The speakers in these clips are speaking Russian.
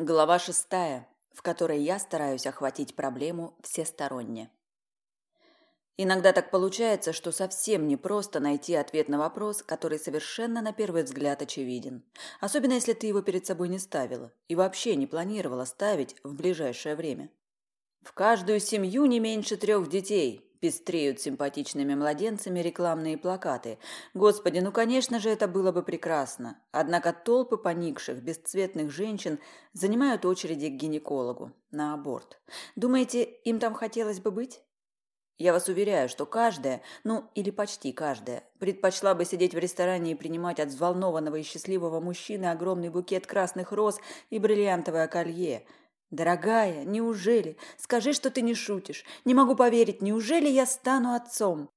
Глава шестая, в которой я стараюсь охватить проблему всесторонне. Иногда так получается, что совсем непросто найти ответ на вопрос, который совершенно на первый взгляд очевиден. Особенно если ты его перед собой не ставила и вообще не планировала ставить в ближайшее время. В каждую семью не меньше трех детей, пестреют симпатичными младенцами рекламные плакаты. Господи, ну, конечно же, это было бы прекрасно. Однако толпы поникших, бесцветных женщин занимают очереди к гинекологу на аборт. Думаете, им там хотелось бы быть? Я вас уверяю, что каждая, ну или почти каждая, предпочла бы сидеть в ресторане и принимать от взволнованного и счастливого мужчины огромный букет красных роз и бриллиантовое колье – «Дорогая, неужели? Скажи, что ты не шутишь. Не могу поверить, неужели я стану отцом?»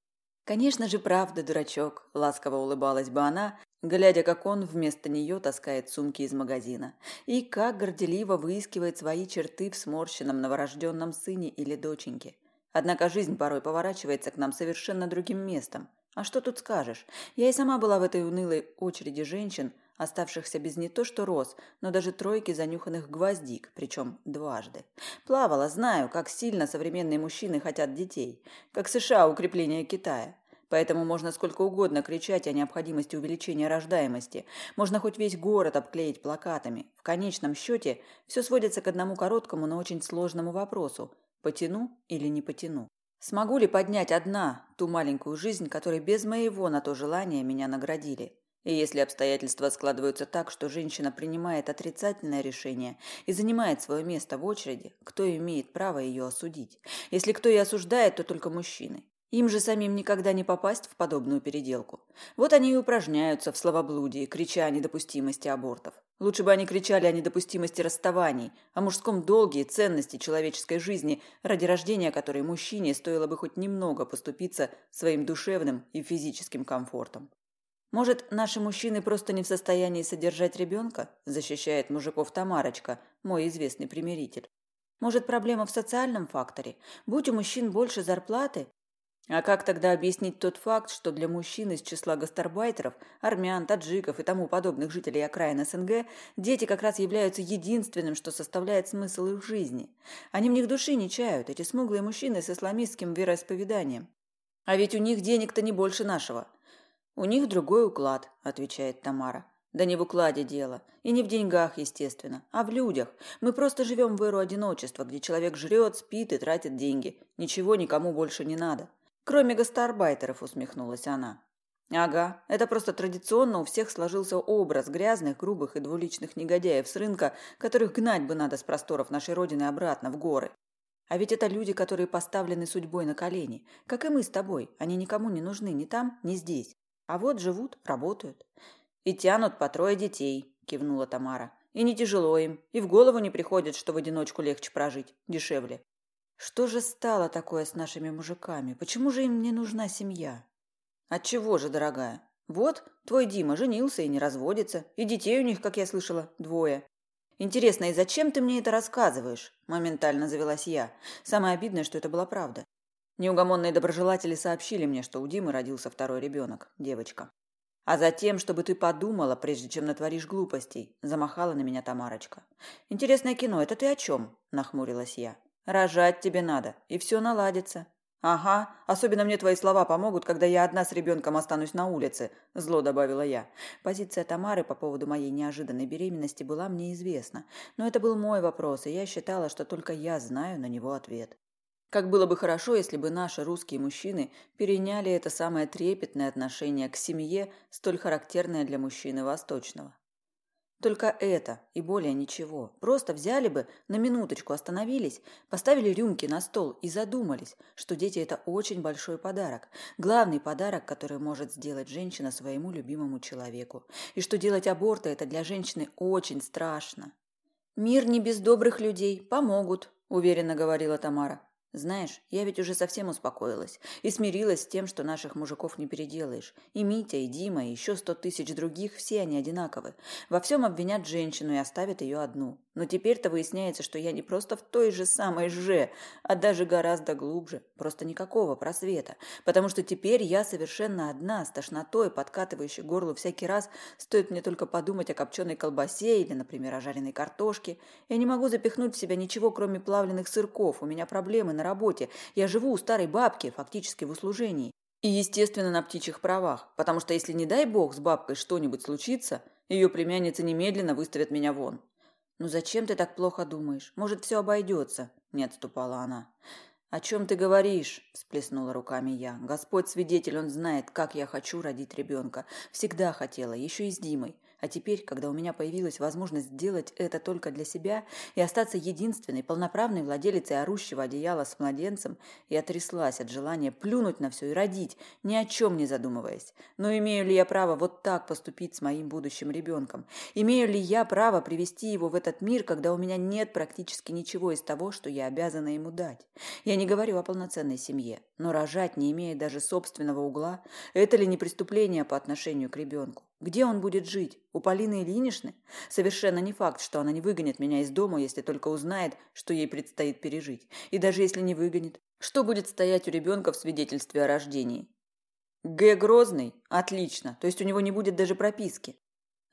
«Конечно же, правда, дурачок», – ласково улыбалась бы она, глядя, как он вместо нее таскает сумки из магазина, и как горделиво выискивает свои черты в сморщенном новорожденном сыне или доченьке. Однако жизнь порой поворачивается к нам совершенно другим местом. А что тут скажешь? Я и сама была в этой унылой очереди женщин, оставшихся без не то что роз, но даже тройки занюханных гвоздик, причем дважды. Плавала, знаю, как сильно современные мужчины хотят детей, как США укрепление Китая. Поэтому можно сколько угодно кричать о необходимости увеличения рождаемости. Можно хоть весь город обклеить плакатами. В конечном счете все сводится к одному короткому, но очень сложному вопросу. Потяну или не потяну? Смогу ли поднять одна ту маленькую жизнь, которой без моего на то желания меня наградили? И если обстоятельства складываются так, что женщина принимает отрицательное решение и занимает свое место в очереди, кто имеет право ее осудить? Если кто и осуждает, то только мужчины. Им же самим никогда не попасть в подобную переделку. Вот они и упражняются в словоблудии, крича о недопустимости абортов. Лучше бы они кричали о недопустимости расставаний, о мужском долге и ценности человеческой жизни, ради рождения которой мужчине стоило бы хоть немного поступиться своим душевным и физическим комфортом. Может, наши мужчины просто не в состоянии содержать ребенка? Защищает мужиков Тамарочка, мой известный примиритель. Может, проблема в социальном факторе? Будь у мужчин больше зарплаты? А как тогда объяснить тот факт, что для мужчин из числа гастарбайтеров, армян, таджиков и тому подобных жителей окраин СНГ дети как раз являются единственным, что составляет смысл их жизни? Они в них души не чают, эти смуглые мужчины с исламистским вероисповеданием. А ведь у них денег-то не больше нашего – «У них другой уклад», – отвечает Тамара. «Да не в укладе дело. И не в деньгах, естественно, а в людях. Мы просто живем в эру одиночества, где человек жрет, спит и тратит деньги. Ничего никому больше не надо. Кроме гастарбайтеров», – усмехнулась она. Ага, это просто традиционно у всех сложился образ грязных, грубых и двуличных негодяев с рынка, которых гнать бы надо с просторов нашей родины обратно в горы. А ведь это люди, которые поставлены судьбой на колени, как и мы с тобой. Они никому не нужны ни там, ни здесь. А вот живут, работают. И тянут по трое детей, кивнула Тамара. И не тяжело им, и в голову не приходит, что в одиночку легче прожить, дешевле. Что же стало такое с нашими мужиками? Почему же им не нужна семья? Отчего же, дорогая? Вот, твой Дима женился и не разводится, и детей у них, как я слышала, двое. Интересно, и зачем ты мне это рассказываешь? Моментально завелась я. Самое обидное, что это была правда. Неугомонные доброжелатели сообщили мне, что у Димы родился второй ребенок, девочка. А затем, чтобы ты подумала, прежде чем натворишь глупостей, замахала на меня Тамарочка. Интересное кино, это ты о чем? Нахмурилась я. Рожать тебе надо, и все наладится. Ага, особенно мне твои слова помогут, когда я одна с ребенком останусь на улице, зло добавила я. Позиция Тамары по поводу моей неожиданной беременности была мне известна, но это был мой вопрос, и я считала, что только я знаю на него ответ. Как было бы хорошо, если бы наши русские мужчины переняли это самое трепетное отношение к семье, столь характерное для мужчины восточного. Только это и более ничего. Просто взяли бы, на минуточку остановились, поставили рюмки на стол и задумались, что дети – это очень большой подарок. Главный подарок, который может сделать женщина своему любимому человеку. И что делать аборты – это для женщины очень страшно. «Мир не без добрых людей, помогут», – уверенно говорила Тамара. Знаешь, я ведь уже совсем успокоилась и смирилась с тем, что наших мужиков не переделаешь. И Митя, и Дима, и еще сто тысяч других, все они одинаковы. Во всем обвинят женщину и оставят ее одну. Но теперь-то выясняется, что я не просто в той же самой же, а даже гораздо глубже. Просто никакого просвета. Потому что теперь я совершенно одна, с тошнотой, подкатывающей горло всякий раз, стоит мне только подумать о копченой колбасе или, например, о жареной картошке. Я не могу запихнуть в себя ничего, кроме плавленных сырков. У меня проблемы на работе. Я живу у старой бабки, фактически в услужении. И, естественно, на птичьих правах, потому что если, не дай бог, с бабкой что-нибудь случится, ее племянница немедленно выставит меня вон. «Ну зачем ты так плохо думаешь? Может, все обойдется?» – не отступала она. «О чем ты говоришь?» – всплеснула руками я. «Господь свидетель, он знает, как я хочу родить ребенка. Всегда хотела, еще и с Димой. А теперь, когда у меня появилась возможность сделать это только для себя и остаться единственной полноправной владелицей орущего одеяла с младенцем, я тряслась от желания плюнуть на все и родить, ни о чем не задумываясь. Но имею ли я право вот так поступить с моим будущим ребенком? Имею ли я право привести его в этот мир, когда у меня нет практически ничего из того, что я обязана ему дать? Я не говорю о полноценной семье, но рожать, не имея даже собственного угла, это ли не преступление по отношению к ребенку? Где он будет жить? У Полины Ильиничны? Совершенно не факт, что она не выгонит меня из дома, если только узнает, что ей предстоит пережить. И даже если не выгонит, что будет стоять у ребенка в свидетельстве о рождении? Г. Грозный? Отлично. То есть у него не будет даже прописки.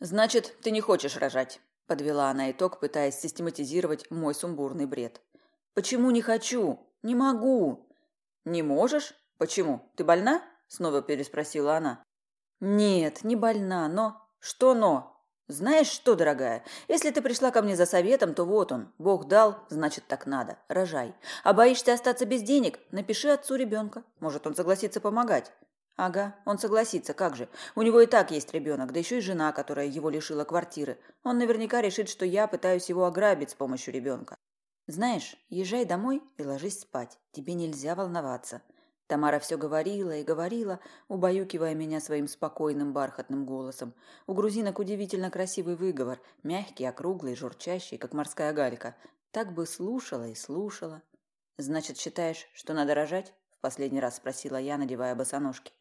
Значит, ты не хочешь рожать, подвела она итог, пытаясь систематизировать мой сумбурный бред. Почему не хочу? Не могу. Не можешь? Почему? Ты больна? Снова переспросила она. Нет, не больна, но... Что но? Знаешь что, дорогая, если ты пришла ко мне за советом, то вот он. Бог дал, значит так надо. Рожай. А боишься остаться без денег? Напиши отцу ребенка. Может, он согласится помогать. Ага, он согласится, как же. У него и так есть ребенок, да еще и жена, которая его лишила квартиры. Он наверняка решит, что я пытаюсь его ограбить с помощью ребенка. Знаешь, езжай домой и ложись спать. Тебе нельзя волноваться. Тамара все говорила и говорила, убаюкивая меня своим спокойным бархатным голосом. У грузинок удивительно красивый выговор, мягкий, округлый, журчащий, как морская галька. Так бы слушала и слушала. «Значит, считаешь, что надо рожать?» – в последний раз спросила я, надевая босоножки.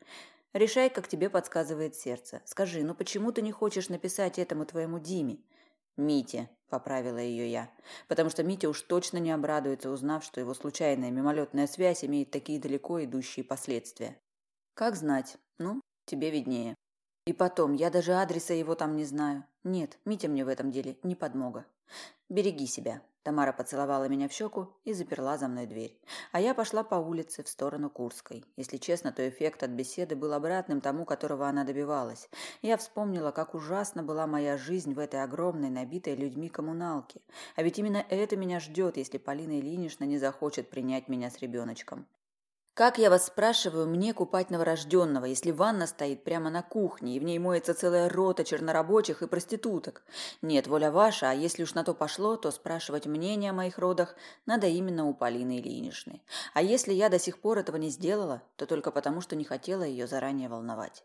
«Решай, как тебе подсказывает сердце. Скажи, ну почему ты не хочешь написать этому твоему Диме? Мите, поправила ее я, потому что Митя уж точно не обрадуется, узнав, что его случайная мимолетная связь имеет такие далеко идущие последствия. Как знать? Ну, тебе виднее. И потом, я даже адреса его там не знаю. Нет, Митя мне в этом деле не подмога. Береги себя. Тамара поцеловала меня в щеку и заперла за мной дверь. А я пошла по улице в сторону Курской. Если честно, то эффект от беседы был обратным тому, которого она добивалась. Я вспомнила, как ужасно была моя жизнь в этой огромной, набитой людьми коммуналке. А ведь именно это меня ждет, если Полина Ильинична не захочет принять меня с ребеночком. Как, я вас спрашиваю, мне купать новорожденного, если ванна стоит прямо на кухне, и в ней моется целая рота чернорабочих и проституток? Нет, воля ваша, а если уж на то пошло, то спрашивать мнение о моих родах надо именно у Полины Ильиничны. А если я до сих пор этого не сделала, то только потому, что не хотела ее заранее волновать.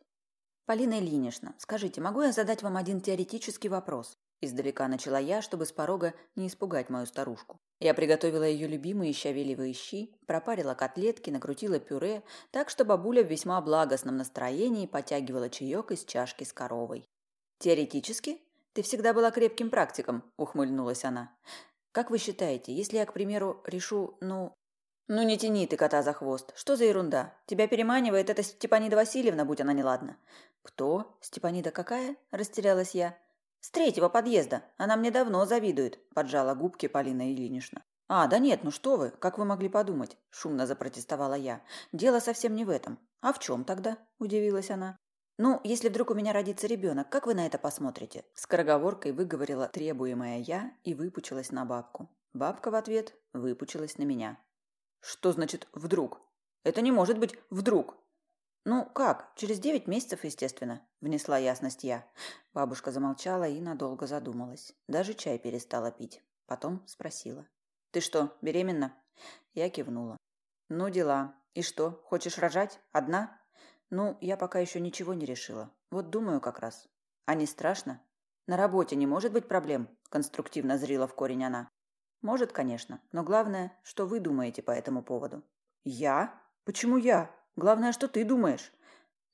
Полина Ильинична, скажите, могу я задать вам один теоретический вопрос? Издалека начала я, чтобы с порога не испугать мою старушку. Я приготовила ее любимые щавелевые щи, пропарила котлетки, накрутила пюре, так что бабуля в весьма благостном настроении потягивала чаек из чашки с коровой. «Теоретически? Ты всегда была крепким практиком», – ухмыльнулась она. «Как вы считаете, если я, к примеру, решу, ну...» «Ну не тяни ты кота за хвост. Что за ерунда? Тебя переманивает эта Степанида Васильевна, будь она неладна». «Кто? Степанида какая?» – растерялась я. «С третьего подъезда. Она мне давно завидует», – поджала губки Полина Ильинична. «А, да нет, ну что вы, как вы могли подумать?» – шумно запротестовала я. «Дело совсем не в этом». «А в чем тогда?» – удивилась она. «Ну, если вдруг у меня родится ребенок, как вы на это посмотрите?» Скороговоркой выговорила требуемая я и выпучилась на бабку. Бабка в ответ выпучилась на меня. «Что значит «вдруг»?» «Это не может быть «вдруг». «Ну, как? Через девять месяцев, естественно», – внесла ясность я. Бабушка замолчала и надолго задумалась. Даже чай перестала пить. Потом спросила. «Ты что, беременна?» Я кивнула. «Ну, дела. И что, хочешь рожать? Одна?» «Ну, я пока еще ничего не решила. Вот думаю как раз. А не страшно?» «На работе не может быть проблем?» – конструктивно зрила в корень она. Может, конечно, но главное, что вы думаете по этому поводу. Я? Почему я? Главное, что ты думаешь.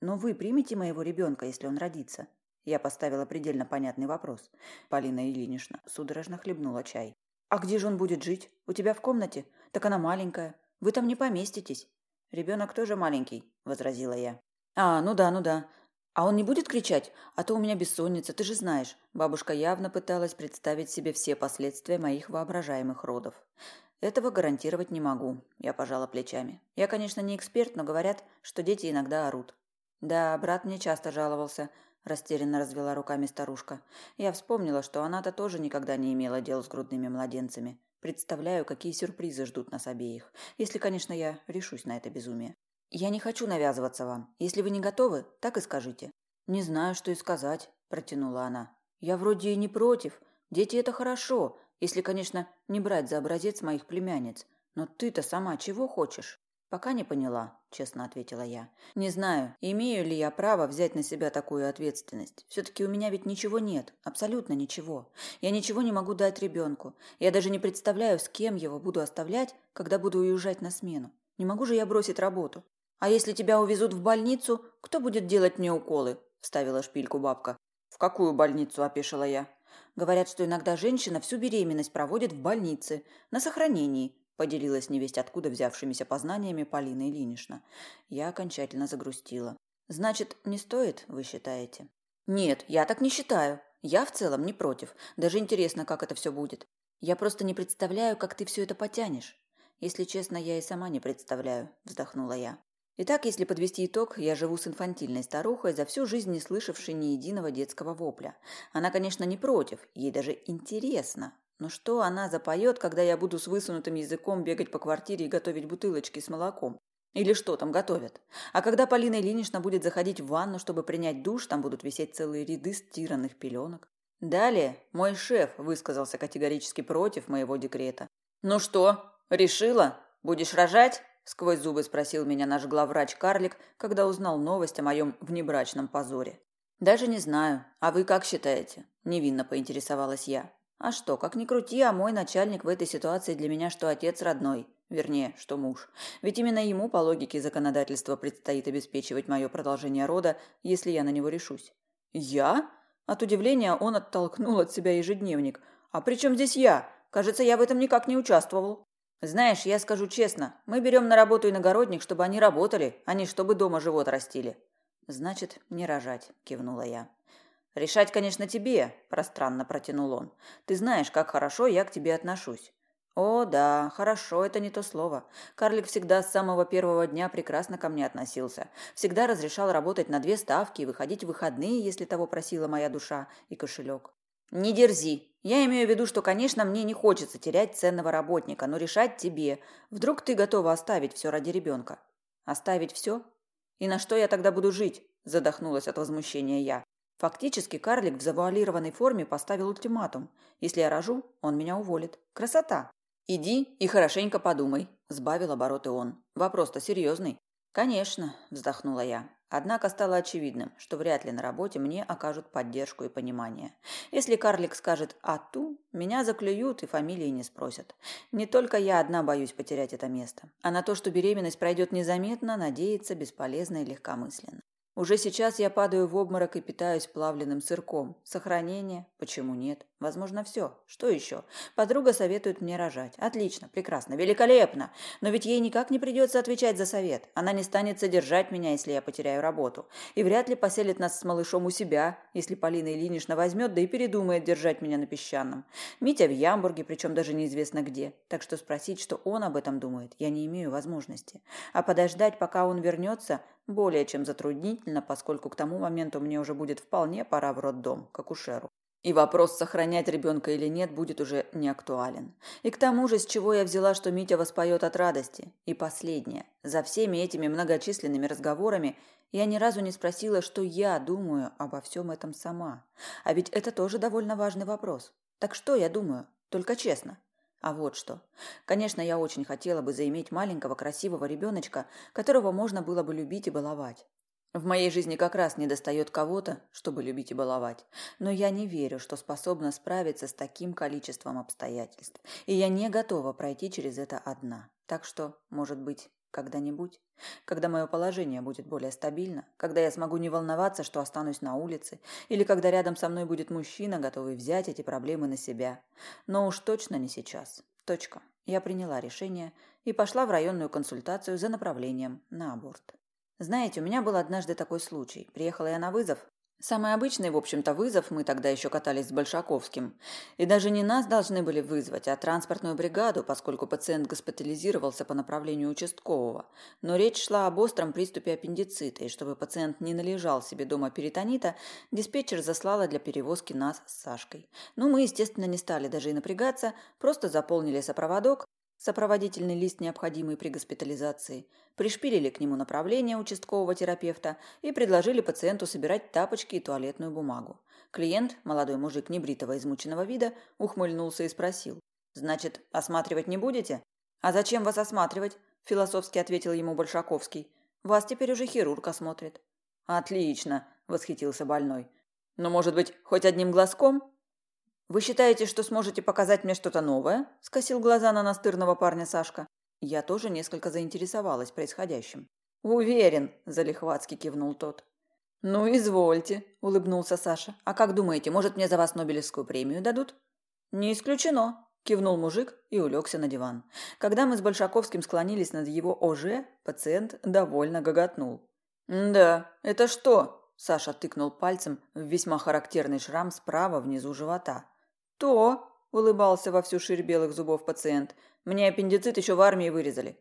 Но вы примете моего ребенка, если он родится? Я поставила предельно понятный вопрос. Полина Ильинична судорожно хлебнула чай. А где же он будет жить? У тебя в комнате? Так она маленькая. Вы там не поместитесь. Ребенок тоже маленький, возразила я. А, ну да, ну да. А он не будет кричать? А то у меня бессонница, ты же знаешь. Бабушка явно пыталась представить себе все последствия моих воображаемых родов. Этого гарантировать не могу, я пожала плечами. Я, конечно, не эксперт, но говорят, что дети иногда орут. Да, брат мне часто жаловался, растерянно развела руками старушка. Я вспомнила, что она-то тоже никогда не имела дел с грудными младенцами. Представляю, какие сюрпризы ждут нас обеих, если, конечно, я решусь на это безумие. Я не хочу навязываться вам. Если вы не готовы, так и скажите. Не знаю, что и сказать, протянула она. Я вроде и не против. Дети это хорошо, если, конечно, не брать за образец моих племянниц. Но ты-то сама чего хочешь? Пока не поняла, честно ответила я. Не знаю, имею ли я право взять на себя такую ответственность. Все-таки у меня ведь ничего нет, абсолютно ничего. Я ничего не могу дать ребенку. Я даже не представляю, с кем его буду оставлять, когда буду уезжать на смену. Не могу же я бросить работу. А если тебя увезут в больницу, кто будет делать мне уколы? Вставила шпильку бабка. В какую больницу? опешила я. Говорят, что иногда женщина всю беременность проводит в больнице, на сохранении, поделилась невесть откуда взявшимися познаниями Полина Ильинична. Я окончательно загрустила. Значит, не стоит, вы считаете? Нет, я так не считаю. Я в целом не против. Даже интересно, как это все будет. Я просто не представляю, как ты все это потянешь. Если честно, я и сама не представляю, вздохнула я. Итак, если подвести итог, я живу с инфантильной старухой, за всю жизнь не слышавшей ни единого детского вопля. Она, конечно, не против, ей даже интересно, но что она запоет, когда я буду с высунутым языком бегать по квартире и готовить бутылочки с молоком? Или что там готовят? А когда Полина Ильинична будет заходить в ванну, чтобы принять душ, там будут висеть целые ряды стиранных пеленок. Далее мой шеф высказался категорически против моего декрета. «Ну что, решила? Будешь рожать?» – сквозь зубы спросил меня наш главврач Карлик, когда узнал новость о моем внебрачном позоре. «Даже не знаю. А вы как считаете?» – невинно поинтересовалась я. А что, как ни крути, а мой начальник в этой ситуации для меня что отец родной, вернее, что муж. Ведь именно ему по логике законодательства предстоит обеспечивать мое продолжение рода, если я на него решусь. Я? От удивления он оттолкнул от себя ежедневник. А при чем здесь я? Кажется, я в этом никак не участвовал. Знаешь, я скажу честно, мы берем на работу иногородних, чтобы они работали, а не чтобы дома живот растили. Значит, не рожать, кивнула я. «Решать, конечно, тебе», – пространно протянул он. «Ты знаешь, как хорошо я к тебе отношусь». «О, да, хорошо, это не то слово. Карлик всегда с самого первого дня прекрасно ко мне относился. Всегда разрешал работать на две ставки и выходить в выходные, если того просила моя душа и кошелек. «Не дерзи. Я имею в виду, что, конечно, мне не хочется терять ценного работника, но решать тебе. Вдруг ты готова оставить все ради ребенка?» «Оставить все? И на что я тогда буду жить?» – задохнулась от возмущения я. Фактически карлик в завуалированной форме поставил ультиматум. Если я рожу, он меня уволит. Красота! Иди и хорошенько подумай, сбавил обороты он. Вопрос-то серьезный. Конечно, вздохнула я. Однако стало очевидным, что вряд ли на работе мне окажут поддержку и понимание. Если карлик скажет «ату», меня заклюют и фамилии не спросят. Не только я одна боюсь потерять это место. А на то, что беременность пройдет незаметно, надеяться бесполезно и легкомысленно. Уже сейчас я падаю в обморок и питаюсь плавленным сырком. Сохранение? Почему нет? Возможно, все. Что еще? Подруга советует мне рожать. Отлично, прекрасно, великолепно. Но ведь ей никак не придется отвечать за совет. Она не станет содержать меня, если я потеряю работу. И вряд ли поселит нас с малышом у себя, если Полина Ильинична возьмет, да и передумает держать меня на песчаном. Митя в Ямбурге, причем даже неизвестно где. Так что спросить, что он об этом думает, я не имею возможности. А подождать, пока он вернется, более чем затруднительно, поскольку к тому моменту мне уже будет вполне пора в роддом, к акушеру. И вопрос, сохранять ребенка или нет, будет уже не актуален. И к тому же, с чего я взяла, что Митя воспоет от радости? И последнее. За всеми этими многочисленными разговорами я ни разу не спросила, что я думаю обо всем этом сама. А ведь это тоже довольно важный вопрос. Так что я думаю? Только честно. А вот что. Конечно, я очень хотела бы заиметь маленького красивого ребеночка, которого можно было бы любить и баловать. В моей жизни как раз недостает кого-то, чтобы любить и баловать. Но я не верю, что способна справиться с таким количеством обстоятельств. И я не готова пройти через это одна. Так что, может быть, когда-нибудь, когда мое положение будет более стабильно, когда я смогу не волноваться, что останусь на улице, или когда рядом со мной будет мужчина, готовый взять эти проблемы на себя. Но уж точно не сейчас. Точка. Я приняла решение и пошла в районную консультацию за направлением на аборт. Знаете, у меня был однажды такой случай. Приехала я на вызов. Самый обычный, в общем-то, вызов, мы тогда еще катались с Большаковским. И даже не нас должны были вызвать, а транспортную бригаду, поскольку пациент госпитализировался по направлению участкового. Но речь шла об остром приступе аппендицита, и чтобы пациент не належал себе дома перитонита, диспетчер заслала для перевозки нас с Сашкой. Ну, мы, естественно, не стали даже и напрягаться, просто заполнили сопроводок, сопроводительный лист, необходимый при госпитализации, пришпилили к нему направление участкового терапевта и предложили пациенту собирать тапочки и туалетную бумагу. Клиент, молодой мужик небритого измученного вида, ухмыльнулся и спросил. «Значит, осматривать не будете?» «А зачем вас осматривать?» – философски ответил ему Большаковский. «Вас теперь уже хирург осмотрит». «Отлично!» – восхитился больной. «Но, может быть, хоть одним глазком?» «Вы считаете, что сможете показать мне что-то новое?» – скосил глаза на настырного парня Сашка. Я тоже несколько заинтересовалась происходящим. «Уверен», – залихватски кивнул тот. «Ну, извольте», – улыбнулся Саша. «А как думаете, может, мне за вас Нобелевскую премию дадут?» «Не исключено», – кивнул мужик и улегся на диван. Когда мы с Большаковским склонились над его ОЖ, пациент довольно гоготнул. «Да, это что?» – Саша тыкнул пальцем в весьма характерный шрам справа внизу живота. «То!» – улыбался во всю ширь белых зубов пациент. «Мне аппендицит еще в армии вырезали».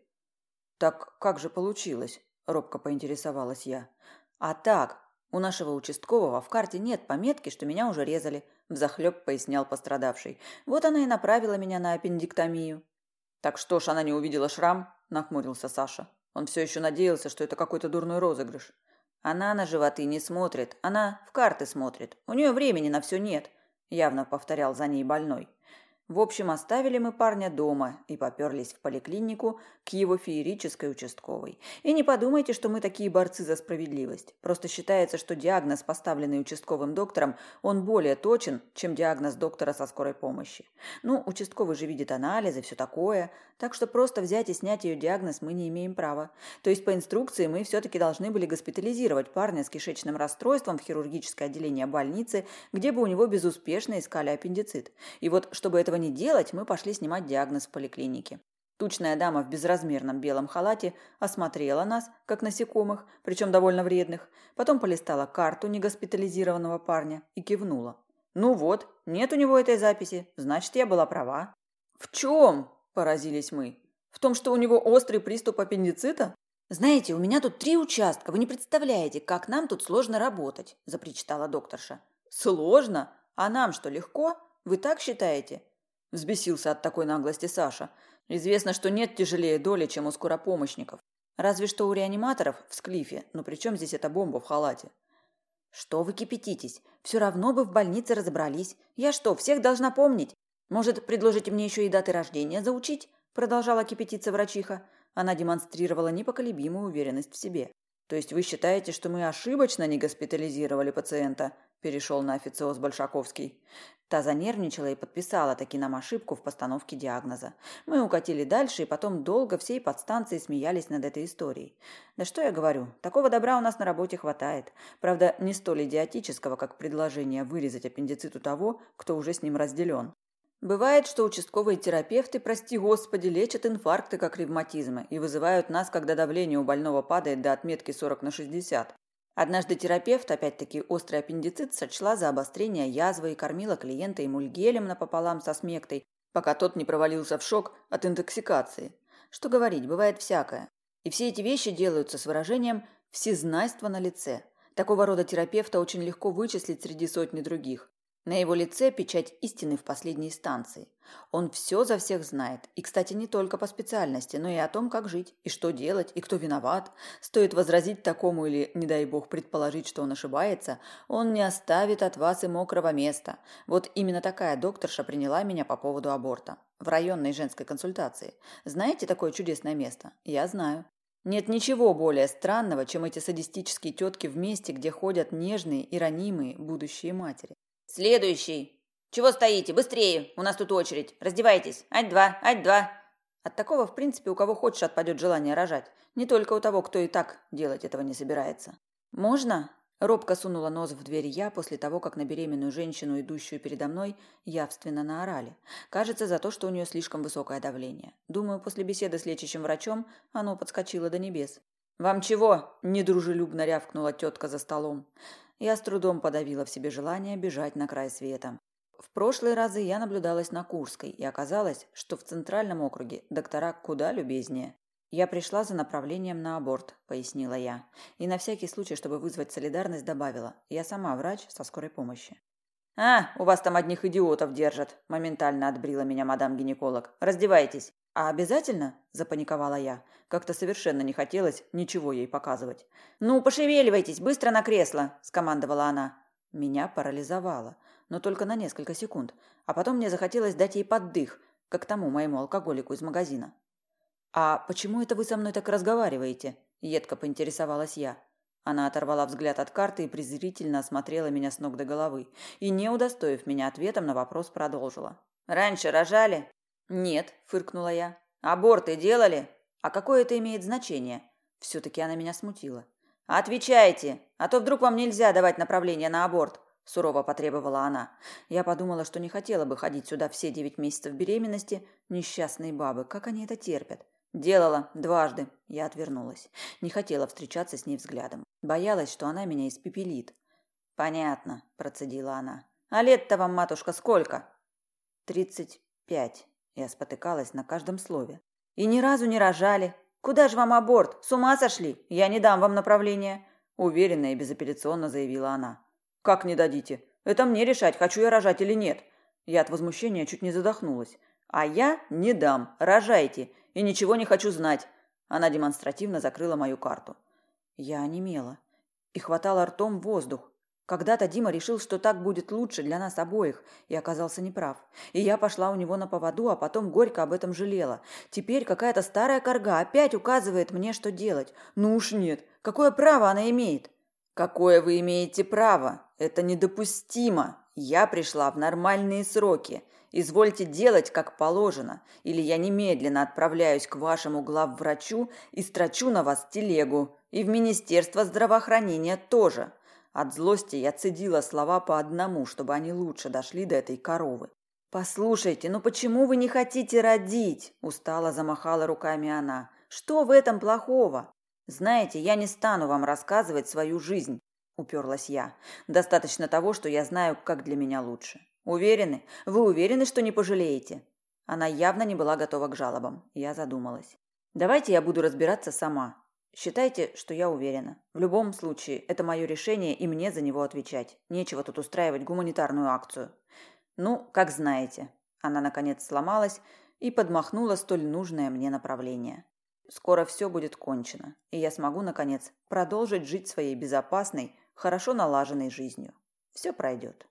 «Так как же получилось?» – робко поинтересовалась я. «А так, у нашего участкового в карте нет пометки, что меня уже резали», – взахлеб пояснял пострадавший. «Вот она и направила меня на аппендиктомию». «Так что ж она не увидела шрам?» – нахмурился Саша. Он все еще надеялся, что это какой-то дурной розыгрыш. Она на животы не смотрит, она в карты смотрит. У нее времени на все нет явно повторял за ней больной. В общем, оставили мы парня дома и поперлись в поликлинику к его феерической участковой. И не подумайте, что мы такие борцы за справедливость. Просто считается, что диагноз, поставленный участковым доктором, он более точен, чем диагноз доктора со скорой помощи. Ну, участковый же видит анализы, все такое. Так что просто взять и снять ее диагноз мы не имеем права. То есть по инструкции мы все-таки должны были госпитализировать парня с кишечным расстройством в хирургическое отделение больницы, где бы у него безуспешно искали аппендицит. И вот, чтобы этого не делать, мы пошли снимать диагноз в поликлинике. Тучная дама в безразмерном белом халате осмотрела нас, как насекомых, причем довольно вредных, потом полистала карту негоспитализированного парня и кивнула. «Ну вот, нет у него этой записи, значит, я была права». «В чем?» – поразились мы. «В том, что у него острый приступ аппендицита?» «Знаете, у меня тут три участка, вы не представляете, как нам тут сложно работать», – запричитала докторша. «Сложно? А нам что, легко? Вы так считаете?» Взбесился от такой наглости Саша. Известно, что нет тяжелее доли, чем у скоропомощников. Разве что у реаниматоров в склифе, но при чем здесь эта бомба в халате? Что вы кипятитесь? Все равно бы в больнице разобрались. Я что, всех должна помнить? Может, предложите мне еще и даты рождения заучить? Продолжала кипятиться врачиха. Она демонстрировала непоколебимую уверенность в себе. То есть вы считаете, что мы ошибочно не госпитализировали пациента? Перешел на официоз Большаковский. Та занервничала и подписала таки нам ошибку в постановке диагноза. Мы укатили дальше и потом долго всей подстанции смеялись над этой историей. Да что я говорю, такого добра у нас на работе хватает. Правда, не столь идиотического, как предложение вырезать аппендицит у того, кто уже с ним разделен. Бывает, что участковые терапевты, прости господи, лечат инфаркты как ревматизмы и вызывают нас, когда давление у больного падает до отметки 40 на 60. Однажды терапевт, опять-таки острый аппендицит, сочла за обострение язвы и кормила клиента эмульгелем напополам со смектой, пока тот не провалился в шок от интоксикации. Что говорить, бывает всякое. И все эти вещи делаются с выражением «всезнайство на лице». Такого рода терапевта очень легко вычислить среди сотни других. На его лице печать истины в последней станции. Он все за всех знает. И, кстати, не только по специальности, но и о том, как жить, и что делать, и кто виноват. Стоит возразить такому или, не дай бог, предположить, что он ошибается, он не оставит от вас и мокрого места. Вот именно такая докторша приняла меня по поводу аборта. В районной женской консультации. Знаете такое чудесное место? Я знаю. Нет ничего более странного, чем эти садистические тетки в месте, где ходят нежные и ранимые будущие матери. «Следующий! Чего стоите? Быстрее! У нас тут очередь! Раздевайтесь! Ать-два! Ать-два!» От такого, в принципе, у кого хочешь отпадет желание рожать. Не только у того, кто и так делать этого не собирается. «Можно?» Робко сунула нос в дверь я после того, как на беременную женщину, идущую передо мной, явственно наорали. Кажется, за то, что у нее слишком высокое давление. Думаю, после беседы с лечащим врачом оно подскочило до небес. «Вам чего?» – недружелюбно рявкнула тетка за столом. Я с трудом подавила в себе желание бежать на край света. В прошлые разы я наблюдалась на Курской, и оказалось, что в Центральном округе доктора куда любезнее. «Я пришла за направлением на аборт», – пояснила я. И на всякий случай, чтобы вызвать солидарность, добавила. «Я сама врач со скорой помощи». «А, у вас там одних идиотов держат», – моментально отбрила меня мадам-гинеколог. «Раздевайтесь». «А обязательно?» – запаниковала я. Как-то совершенно не хотелось ничего ей показывать. «Ну, пошевеливайтесь, быстро на кресло!» – скомандовала она. Меня парализовало, но только на несколько секунд. А потом мне захотелось дать ей поддых, как тому моему алкоголику из магазина. «А почему это вы со мной так разговариваете?» – едко поинтересовалась я. Она оторвала взгляд от карты и презрительно осмотрела меня с ног до головы. И, не удостоив меня ответом, на вопрос продолжила. «Раньше рожали?» «Нет», – фыркнула я. «Аборты делали?» «А какое это имеет значение?» Все-таки она меня смутила. «Отвечайте, а то вдруг вам нельзя давать направление на аборт», – сурово потребовала она. Я подумала, что не хотела бы ходить сюда все девять месяцев беременности. Несчастные бабы, как они это терпят? Делала дважды. Я отвернулась. Не хотела встречаться с ней взглядом. Боялась, что она меня испепелит. Понятно, процедила она. А лет-то вам, матушка, сколько? Тридцать пять. Я спотыкалась на каждом слове. И ни разу не рожали. Куда же вам аборт? С ума сошли? Я не дам вам направления, уверенно и безапелляционно заявила она. Как не дадите? Это мне решать, хочу я рожать или нет. Я от возмущения чуть не задохнулась. А я не дам. Рожайте и ничего не хочу знать. Она демонстративно закрыла мою карту. Я онемела и хватала ртом воздух. Когда-то Дима решил, что так будет лучше для нас обоих, и оказался неправ. И я пошла у него на поводу, а потом горько об этом жалела. Теперь какая-то старая корга опять указывает мне, что делать. Ну уж нет. Какое право она имеет? Какое вы имеете право? Это недопустимо. Я пришла в нормальные сроки. Извольте делать, как положено, или я немедленно отправляюсь к вашему главврачу и строчу на вас телегу, и в Министерство здравоохранения тоже. От злости я цедила слова по одному, чтобы они лучше дошли до этой коровы. «Послушайте, ну почему вы не хотите родить?» – устало замахала руками она. «Что в этом плохого? Знаете, я не стану вам рассказывать свою жизнь», – уперлась я. «Достаточно того, что я знаю, как для меня лучше». Уверены? Вы уверены, что не пожалеете? Она явно не была готова к жалобам. Я задумалась. Давайте я буду разбираться сама. Считайте, что я уверена. В любом случае, это мое решение, и мне за него отвечать. Нечего тут устраивать гуманитарную акцию. Ну, как знаете. Она, наконец, сломалась и подмахнула столь нужное мне направление. Скоро все будет кончено, и я смогу, наконец, продолжить жить своей безопасной, хорошо налаженной жизнью. Все пройдет.